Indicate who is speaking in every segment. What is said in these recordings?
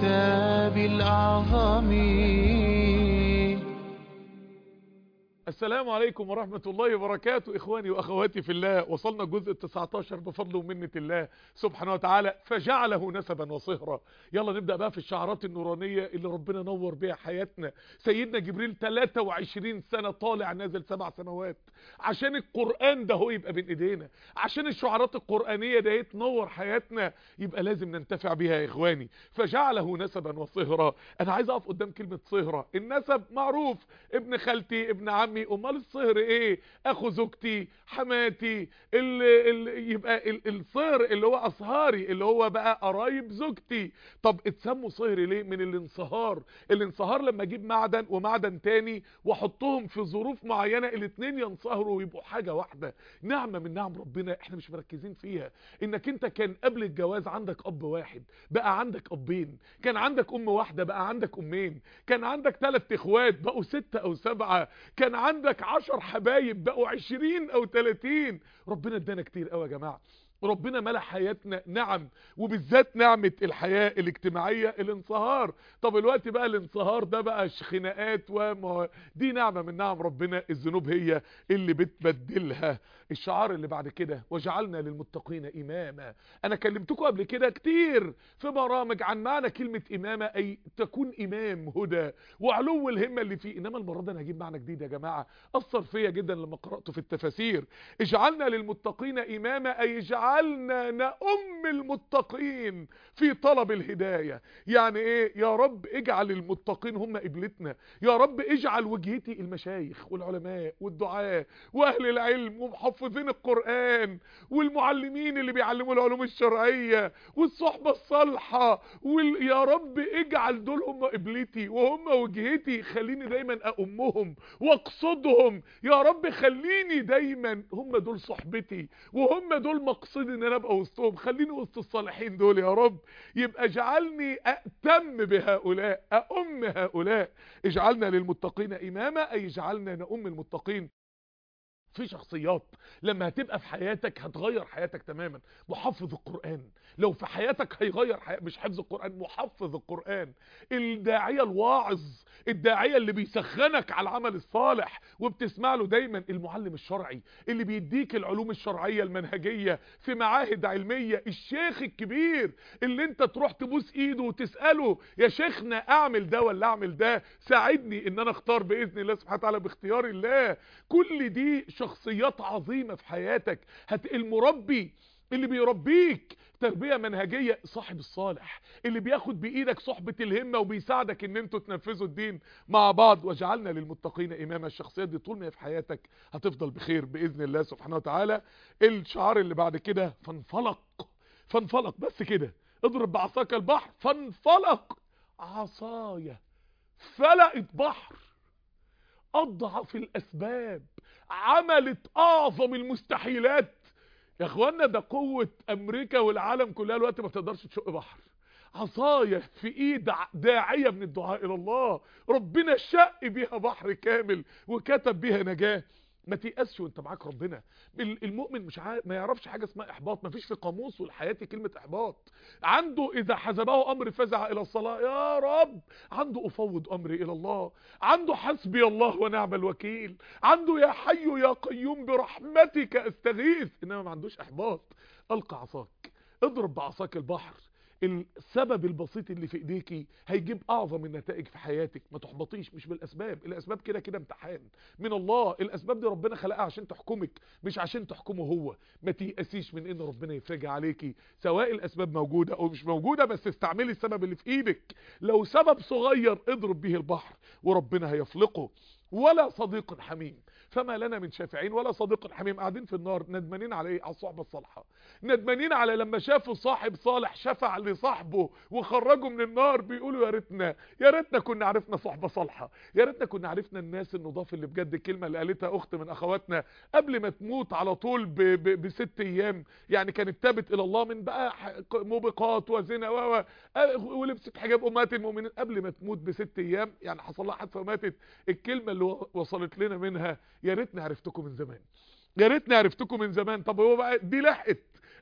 Speaker 1: بالكتاب الأعظم
Speaker 2: السلام عليكم ورحمة الله وبركاته. إخواني وأخواتي في الله وصلنا الجزء 19 بفضل ومنة الله سبحانه وتعالى فجعله نسبا وصهرا. يلا نبدأ بقى في الشعارات النورانية اللي ربنا نور بيها حياتنا. سيدنا جبريل 23 سنة طالع نازل سبع سنوات. عشان القرآن ده هو يبقى بين إيدينا. عشان الشعارات القرآنية ده تنور حياتنا يبقى لازم ننتفع بيها يا إخواني. فجعله نسبا وصهرا. أنا عايز أقف قدام كلمة صهرة. النسب معروف. ابن خالتي ابن عمي امال الصهر إيه؟ أخو زوجتي حماتي ال ال يبقى ال الصهر اللي هو أصهاري اللي هو بقى قرايب زوجتي. طب اتسموا صهر ليه؟ من الانصهار. الانصهار لما أجيب معدن ومعدن تاني وأحطهم في ظروف معينة الاتنين ينصهروا ويبقوا حاجة واحدة. نعمة من نعم ربنا إحنا مش مركزين فيها. إنك أنت كان قبل الجواز عندك أب واحد بقى عندك أبين. كان عندك أم واحدة بقى عندك أمين. كان عندك ثلاث إخوات بقوا ستة أو سبعة. كان عندك عشر حبايب بقوا عشرين أو تلاتين. ربنا ادانا كتير قوي يا جماعة. ربنا ملأ حياتنا نعم وبالذات نعمة الحياة الاجتماعية الانصهار. طب الوقت بقى الانصهار ده بقى خناقات وما دي نعمة من نعم ربنا الذنوب هي اللي بتبدلها. الشعار اللي بعد كده وجعلنا للمتقين إماما. أنا كلمتكم قبل كده كتير في برامج عن معنى كلمة إمامة أي تكون إمام هدى. وعلو الهمة اللي فيه. إنما المرة ده أنا هجيب معنى جديد يا جماعة. أثر فيا جدا لما قرأته في التفاسير. اجعلنا للمتقين إماما أي اجعلنا نأم المتقين في طلب الهداية. يعني إيه؟ يا رب اجعل المتقين هم قبلتنا يا رب اجعل وجهتي المشايخ والعلماء والدعاء وأهل العلم ومحفظين القرآن والمعلمين اللي بيعلموا العلوم الشرعية والصحبة الصالحة وال... يا رب اجعل دول هم قبلتي وهم وجهتي. خليني دايما أأمهم وأقصدهم. يا رب خليني دايما هم دول صحبتي وهم دول مقصدي. إن أنا أبقى وسطهم. خليني وسط الصالحين دول يا رب. يبقى اجعلني أأتم بهؤلاء أأم هؤلاء. اجعلنا للمتقين إماما أي اجعلنا نأم المتقين. في شخصيات. لما هتبقى في حياتك هتغير حياتك تماما. محفظ القرآن. لو في حياتك هيغير حي... مش حفظ القرآن محفظ القرآن. الداعية الواعظ الداعية اللي بيسخنك على العمل الصالح وبتسمع له دايما المعلم الشرعي. اللي بيديك العلوم الشرعية المنهجية في معاهد علمية. الشيخ الكبير اللي انت تروح تبوس ايده وتسأله يا شيخنا أعمل ده ولا أعمل ده؟ ساعدني إن أنا أختار بإذن الله سبحانه وتعالى باختيار الله. كل دي شخصيات عظيمة في حياتك. هت المربي اللي بيربيك تربية منهجية صاحب الصالح. اللي بياخد بإيدك صحبة الهمة وبيساعدك إن أنتوا تنفذوا الدين مع بعض. وجعلنا للمتقين إماما. الشخصيات دي طول ما هي في حياتك هتفضل بخير بإذن الله سبحانه وتعالى. الشعار اللي بعد كده فانفلق. فانفلق بس كده. اضرب بعصاك البحر فانفلق. عصايا. فلقت بحر. أضعف الأسباب عملت أعظم المستحيلات. يا اخوانا ده قوة أمريكا والعالم كلها الوقت ما تقدرش تشق بحر. عصاية في إيد داعية من الدعاء إلى الله. ربنا شق بيها بحر كامل وكتب بيها نجاة. ما تيأسش وانت معاك ربنا. المؤمن مش عارف ما يعرفش حاجة اسمها إحباط. ما فيش في قاموسه الحياتي كلمة إحباط. عنده إذا حزبه أمر فزع إلى الصلاة. يا رب! عنده أفوض امري إلى الله. عنده حسبي الله ونعم الوكيل. عنده يا حي يا قيوم برحمتك أستغيث. إنما ما عندوش إحباط. ألقى عصاك. اضرب بعصاك البحر. السبب البسيط اللي في ايديكي هيجيب أعظم النتائج في حياتك. ما تحبطيش مش بالاسباب الأسباب. كده كده امتحان. من الله. الأسباب دي ربنا خلقها عشان تحكمك مش عشان تحكمه هو. ما تيأسيش من إن ربنا يفرجها عليكي. سواء الأسباب موجودة أو مش موجودة بس استعملي السبب اللي في إيدك. لو سبب صغير اضرب به البحر وربنا هيفلقه ولا صديق حميم. فما لنا من شافعين ولا صديق حميم. قاعدين في النار ندمانين على إيه؟ على الصحبة الصالحة. ندمانين على لما شافوا صاحب صالح شفع لصاحبه وخرجوا من النار بيقولوا يا ريتنا يا ريتنا كنا عرفنا صحبة صالحة. يا ريتنا كنا عرفنا الناس النضاف اللي بجد الكلمة اللي قالتها أخت من أخواتنا قبل ما تموت على طول ب ب بست أيام. يعني كانت تابت إلى الله من بقى موبقات وزنا و ولبست حجاب أمهات المؤمنين قبل ما تموت بست أيام. يعني حصل لها حادثه وماتت الكلمة اللي وصلت لنا منها يا ريتني عرفتكم من زمان. يا ريتني عرفتكم من زمان. طب هو بقى دي لحقت.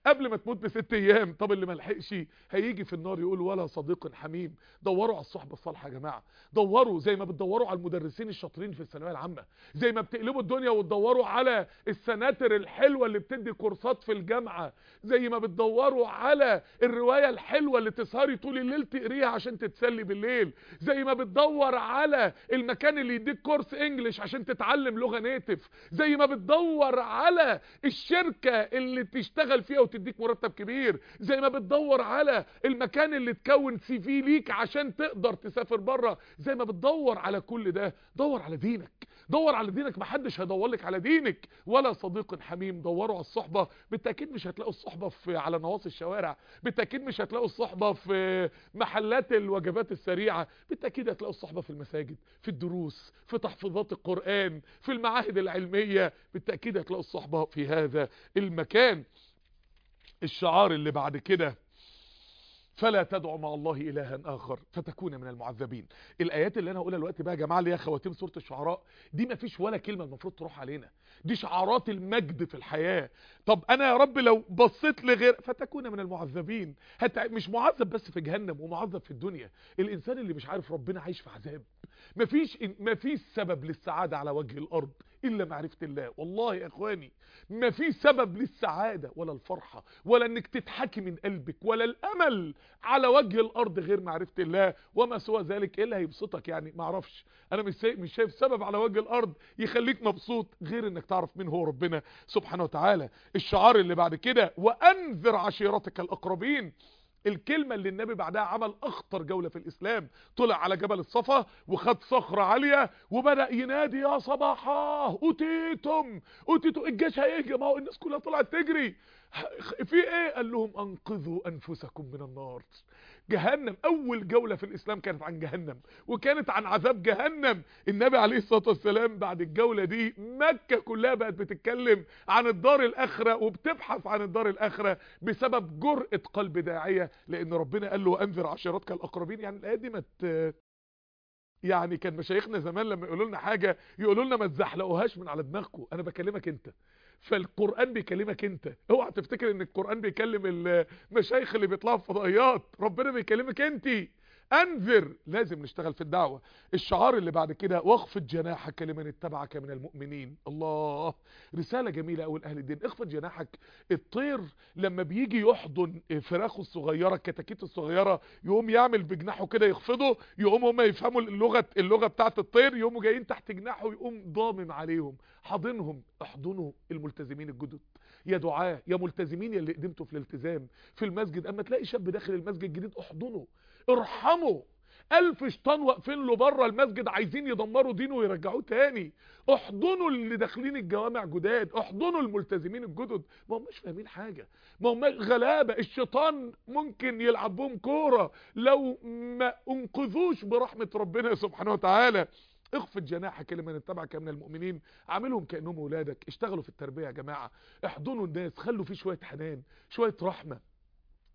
Speaker 2: قبل ما تموت بست أيام طب اللي ما لحقش هيجي في النار يقول ولا صديق حميم. دوروا على الصحبة الصالحة يا جماعة. دوروا زي ما بتدوروا على المدرسين الشاطرين في الثانوية العامة. زي ما بتقلبوا الدنيا وتدوروا على السناتر الحلوة اللي بتدي كورسات في الجامعة. زي ما بتدوروا على الرواية الحلوة اللي تسهري طول الليل تقريها عشان تتسلي بالليل. زي ما بتدور على المكان اللي يديك كورس إنجليش عشان تتعلم لغة نيتف زي ما بتدور على الشركة اللي تشتغل فيها وتديك مرتب كبير زي ما بتدور على المكان اللي تكون سي في ليك عشان تقدر تسافر بره زي ما بتدور على كل ده دور على دينك دور على دينك محدش هيدور لك على دينك ولا صديق حميم دوروا على الصحبة بالتأكيد مش هتلاقوا الصحبة في على نواصي الشوارع بالتأكيد مش هتلاقوا الصحبة في محلات الوجبات السريعة بالتأكيد هتلاقوا الصحبة في المساجد في الدروس في تحفيظات القرآن في المعاهد العلمية بالتأكيد هتلاقوا الصحبة في هذا المكان. الشعار اللي بعد كده فلا تدعو مع الله إلها آخر فتكون من المعذبين. الآيات اللي أنا هقولها دلوقتي بقى يا جماعة اللي هي خواتيم سورة الشعراء دي ما فيش ولا كلمة المفروض تروح علينا. دي شعارات المجد في الحياة. طب أنا يا رب لو بصيت لغير فتكون من المعذبين. هت... مش معذب بس في جهنم ومعذب في الدنيا. الإنسان اللي مش عارف ربنا عايش في عذاب مفيش مفيش سبب للسعادة على وجه الأرض. إلا معرفة الله. والله يا إخواني مفيش سبب للسعادة ولا الفرحة ولا إنك تضحكي من قلبك ولا الأمل على وجه الأرض غير معرفة الله وما سوى ذلك إيه اللي هيبسطك يعني؟ معرفش أنا مش مش شايف سبب على وجه الأرض يخليك مبسوط غير إنك تعرف مين هو ربنا سبحانه وتعالى. الشعار اللي بعد كده وأنذر عشيرتك الأقربين الكلمة اللي النبي بعدها عمل أخطر جولة في الإسلام طلع على جبل الصفا وخد صخرة عالية وبدأ ينادي يا صباحا أوتيتم أوتيتم. الجيش هيجي ما هو الناس كلها طلعت تجري. في إيه؟ قال لهم أنقذوا أنفسكم من النار. جهنم. أول جولة في الإسلام كانت عن جهنم وكانت عن عذاب جهنم. النبي عليه الصلاة والسلام بعد الجولة دي مكة كلها بقت بتتكلم عن الدار الآخرة وبتبحث عن الدار الآخرة بسبب جرأة قلب داعية لأن ربنا قال له أنذر عشيرتك الأقربين. يعني الايه دي ما يعني كان مشايخنا زمان لما يقولوا لنا حاجة يقولوا لنا ما تزحلقوهاش من على دماغكم أنا بكلمك أنت. فالقرآن بيكلمك انت. اوعى تفتكر ان القرآن بيكلم المشايخ اللي بيطلعوا في فضائيات. ربنا بيكلمك انت أنذر. لازم نشتغل في الدعوة. الشعار اللي بعد كده واخفض جناحك لمن اتبعك من المؤمنين. الله. رسالة جميلة اول أهل الدين. اخفض جناحك. الطير لما بيجي يحضن فراخه الصغيرة الكتاكيت الصغيرة يقوم يعمل بجناحه كده يخفضه يقوم هم يفهموا اللغة اللغة بتاعت الطير يقوموا جايين تحت جناحه يقوم ضامم عليهم. حاضنهم. احضنوا الملتزمين الجدد. يا دعاة يا ملتزمين يا اللي قدمتوا في الالتزام. في المسجد أما تلاقي شاب داخل المسجد الجديد احضنه. ارحموا. ألف شيطان واقفين له بره المسجد عايزين يدمروا دينه ويرجعوه تاني. احضنوا اللي داخلين الجوامع جداد احضنوا الملتزمين الجدد. ما هم مش فاهمين حاجة. ما هم غلابة. الشيطان ممكن يلعب بهم كورة. لو ما انقذوش برحمة ربنا سبحانه وتعالى. اخفض جناحك لمن اتبعك من المؤمنين. عاملهم كأنهم اولادك اشتغلوا في التربية يا جماعة. احضنوا الناس. خلوا فيه شوية حنان شوية رحمة.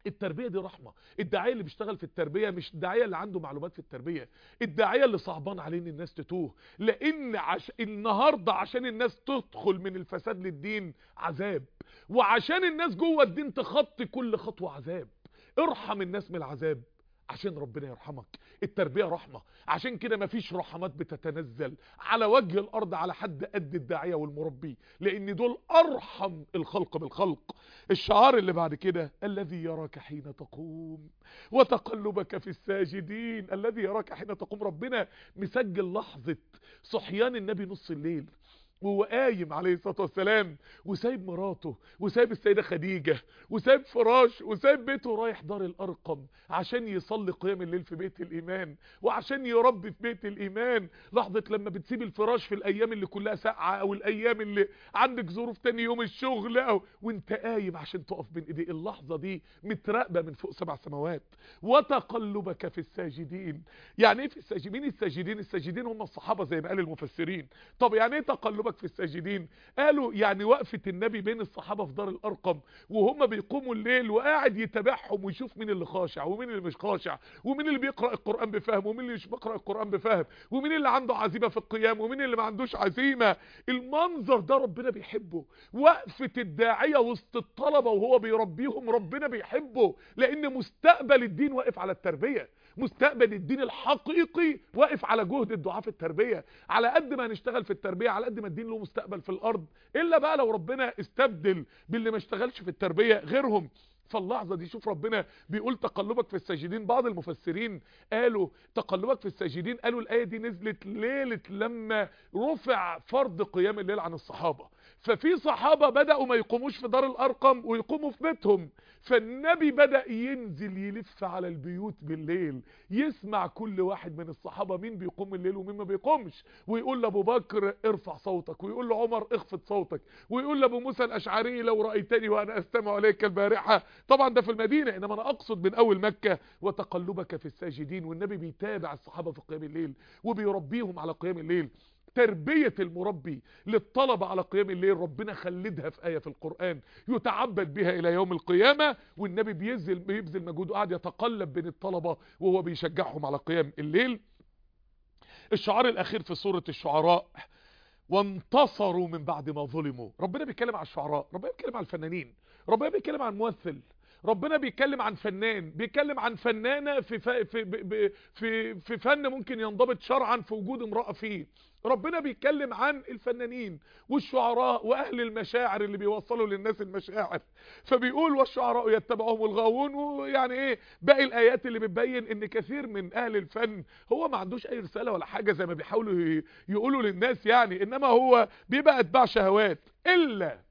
Speaker 2: التربية دي رحمة. الداعية اللي بيشتغل في التربية مش الداعية اللي عنده معلومات في التربية. الداعية اللي صعبان عليه إن الناس تتوه. لأن عش... النهاردة عشان الناس تدخل من الفساد للدين عذاب. وعشان الناس جوه الدين تخطي كل خطوة عذاب. ارحم الناس من العذاب. عشان ربنا يرحمك. التربية رحمة. عشان كده مفيش رحمات بتتنزل على وجه الأرض على حد قد الداعية والمربي لأن دول أرحم الخلق بالخلق. الشعار اللي بعد كده الذي يراك حين تقوم وتقلبك في الساجدين. الذي يراك حين تقوم. ربنا مسجل لحظة صحيان النبي نص الليل. وهو قايم عليه الصلاة والسلام وسايب مراته وسايب السيدة خديجة وسايب فراش وسايب بيته رايح دار الأرقم عشان يصلي قيام الليل في بيت الإيمان وعشان يربي في بيت الإيمان. لحظة لما بتسيب الفراش في الأيام اللي كلها ساقعة أو الأيام اللي عندك ظروف تاني يوم الشغل أو وأنت قايم عشان تقف بين ايديه اللحظة دي متراقبة من فوق سبع سماوات. وتقلبك في الساجدين. يعني إيه في الساجدين؟ مين الساجدين؟ الساجدين هم الصحابة زي ما قال المفسرين. طب يعني إيه تقلبك في الساجدين. قالوا يعني وقفة النبي بين الصحابة في دار الأرقم وهم بيقوموا الليل وقاعد يتابعهم ويشوف مين اللي خاشع ومين اللي مش خاشع ومين اللي بيقرأ القرآن بفهم ومين اللي مش بيقرأ القرآن بفهم ومين اللي عنده عزيمة في القيام ومين اللي ما عندوش عزيمة. المنظر ده ربنا بيحبه. وقفة الداعية وسط الطلبة وهو بيربيهم ربنا بيحبه لأن مستقبل الدين واقف على التربية. مستقبل الدين الحقيقي واقف على جهد الدعاء في التربية على قد ما هنشتغل في التربية على قد ما الدين له مستقبل في الأرض إلا بقى لو ربنا استبدل باللي ما اشتغلش في التربية غيرهم. فاللحظة دي شوف ربنا بيقول تقلبك في الساجدين بعض المفسرين قالوا تقلبك في الساجدين قالوا الآية دي نزلت ليلة لما رفع فرض قيام الليل عن الصحابة. ففي صحابة بدأوا ما يقوموش في دار الأرقم ويقوموا في بيتهم. فالنبي بدأ ينزل يلف على البيوت بالليل يسمع كل واحد من الصحابة مين بيقوم الليل ومين ما بيقومش. ويقول لأبو بكر ارفع صوتك ويقول لعمر اخفض صوتك ويقول لأبو موسى الأشعري لو رأيتني وأنا أستمع إليك البارحة. طبعا ده في المدينة إنما أنا أقصد من أول مكة. وتقلبك في الساجدين والنبي بيتابع الصحابة في قيام الليل وبيربيهم على قيام الليل. تربية المربي للطلبة على قيام الليل. ربنا خلدها في آية في القرآن يتعبد بها إلى يوم القيامة والنبي بيبذل بيبذل مجهود وقاعد يتقلب بين الطلبة وهو بيشجعهم على قيام الليل. الشعار الأخير في سورة الشعراء وانتصروا من بعد ما ظلموا. ربنا بيتكلم على الشعراء ربنا بيتكلم على الفنانين ربنا بيتكلم عن ممثل ربنا بيتكلم عن فنان بيتكلم عن فنانة في ف... في في في فن ممكن ينضبط شرعا في وجود امرأة فيه. ربنا بيتكلم عن الفنانين والشعراء وأهل المشاعر اللي بيوصلوا للناس المشاعر. فبيقول والشعراء يتبعهم الغاوون ويعني إيه باقي الآيات اللي بتبين إن كثير من أهل الفن هو ما عندوش أي رسالة ولا حاجة زي ما بيحاولوا يقولوا للناس يعني إنما هو بيبقى أتباع شهوات إلا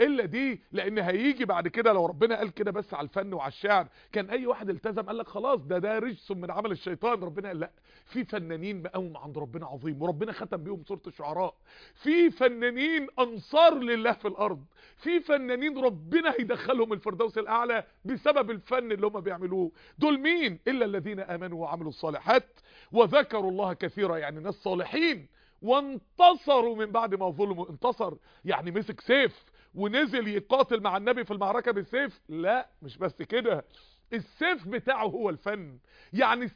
Speaker 2: إلا دي لأن هيجي بعد كده لو ربنا قال كده بس على الفن وعلى الشعر. كان أي واحد التزم قال لك خلاص ده ده رجس من عمل الشيطان. ربنا قال لا. في فنانين مقاوم عند ربنا عظيم وربنا ختم بيهم سوره الشعراء. في فنانين أنصار لله في الأرض. في فنانين ربنا هيدخلهم الفردوس الأعلى بسبب الفن اللي هم بيعملوه. دول مين؟ إلا الذين آمنوا وعملوا الصالحات وذكروا الله كثيرا يعني ناس صالحين. وانتصروا من بعد ما ظلموا. انتصر يعني مسك سيف. ونزل يقاتل مع النبي في المعركة بالسيف؟ لا مش بس كده. السيف بتاعه هو الفن. يعني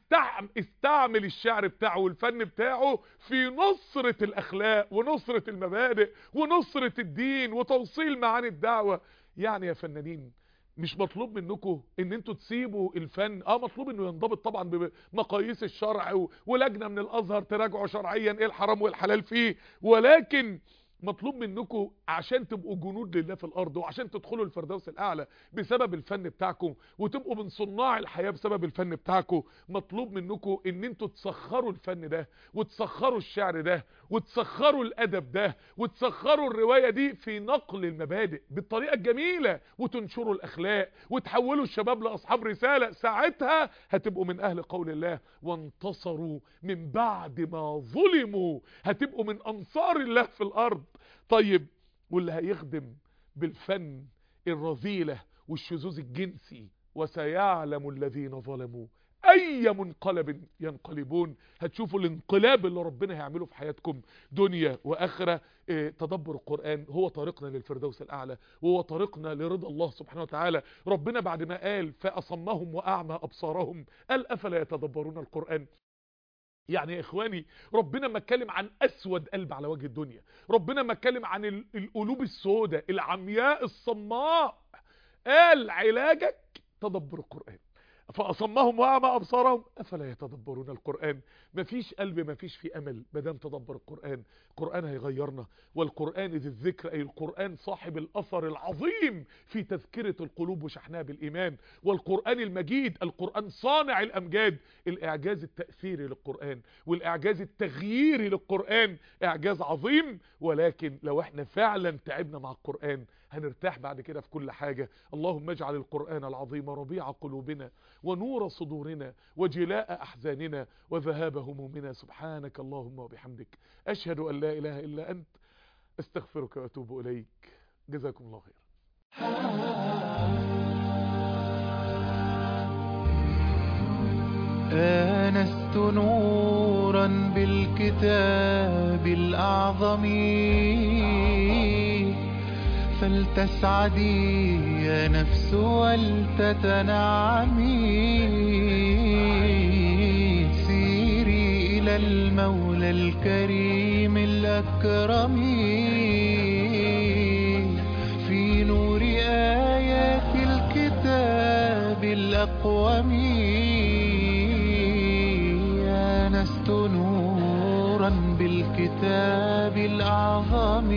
Speaker 2: استعمل, الشعر بتاعه والفن بتاعه في نصرة الأخلاق ونصرة المبادئ ونصرة الدين وتوصيل معاني الدعوة. يعني يا فنانين مش مطلوب منكم إن أنتوا تسيبوا الفن؟ آه مطلوب إنه ينضبط طبعا بمقاييس الشرع ولجنة من الأزهر تراجعوا شرعيا إيه الحرام والحلال فيه. ولكن مطلوب منكم عشان تبقوا جنود لله في الأرض وعشان تدخلوا الفردوس الأعلى بسبب الفن بتاعكم وتبقوا من صناع الحياة بسبب الفن بتاعكم. مطلوب منكم إن أنتوا تسخروا الفن ده وتسخروا الشعر ده وتسخروا الأدب ده وتسخروا الرواية دي في نقل المبادئ بالطريقة الجميلة وتنشروا الأخلاق وتحولوا الشباب لأصحاب رسالة. ساعتها هتبقوا من أهل قول الله وانتصروا من بعد ما ظلموا. هتبقوا من أنصار الله في الأرض. طيب واللي هيخدم بالفن الرذيلة والشذوذ الجنسي وسيعلم الذين ظلموا. أي منقلب ينقلبون؟ هتشوفوا الانقلاب اللي ربنا هيعمله في حياتكم دنيا وآخرة. آه تدبر القرآن هو طريقنا للفردوس الأعلى وهو طريقنا لرضا الله سبحانه وتعالى. ربنا بعد ما قال فأصمهم وأعمى أبصارهم قال أفلا يتدبرون القرآن؟ يعني يا إخواني ربنا ما اتكلم عن أسود قلب على وجه الدنيا. ربنا ما اتكلم عن القلوب السوداء العمياء الصماء. قال علاجك تدبر القرآن. فأصمهم وأعمى أبصارهم. أفلا يتدبرون القرآن؟ مفيش قلب مفيش فيه أمل بدام تدبر القرآن. القرآن هيغيرنا. والقرآن ذي الذكر أي القرآن صاحب الأثر العظيم في تذكرة القلوب وشحنها بالإيمان. والقرآن المجيد القرآن صانع الأمجاد. الإعجاز التأثيري للقرآن والإعجاز التغييري للقرآن إعجاز عظيم. ولكن لو إحنا فعلا تعبنا مع القرآن هنرتاح بعد كده في كل حاجة. اللهم اجعل القرآن العظيم ربيع قلوبنا ونور صدورنا وجلاء أحزاننا وذهاب همومنا. سبحانك اللهم وبحمدك. أشهد أن لا إله إلا أنت. أستغفرك وأتوب إليك. جزاكم الله خير
Speaker 1: آنست نورا بالكتاب الأعظم. فلتسعدي يا نفس ولتتنعمي. سيري إلى المولى الكريم الأكرم. في نور آيات الكتاب الأقوم. آنست نورا بالكتاب الأعظم.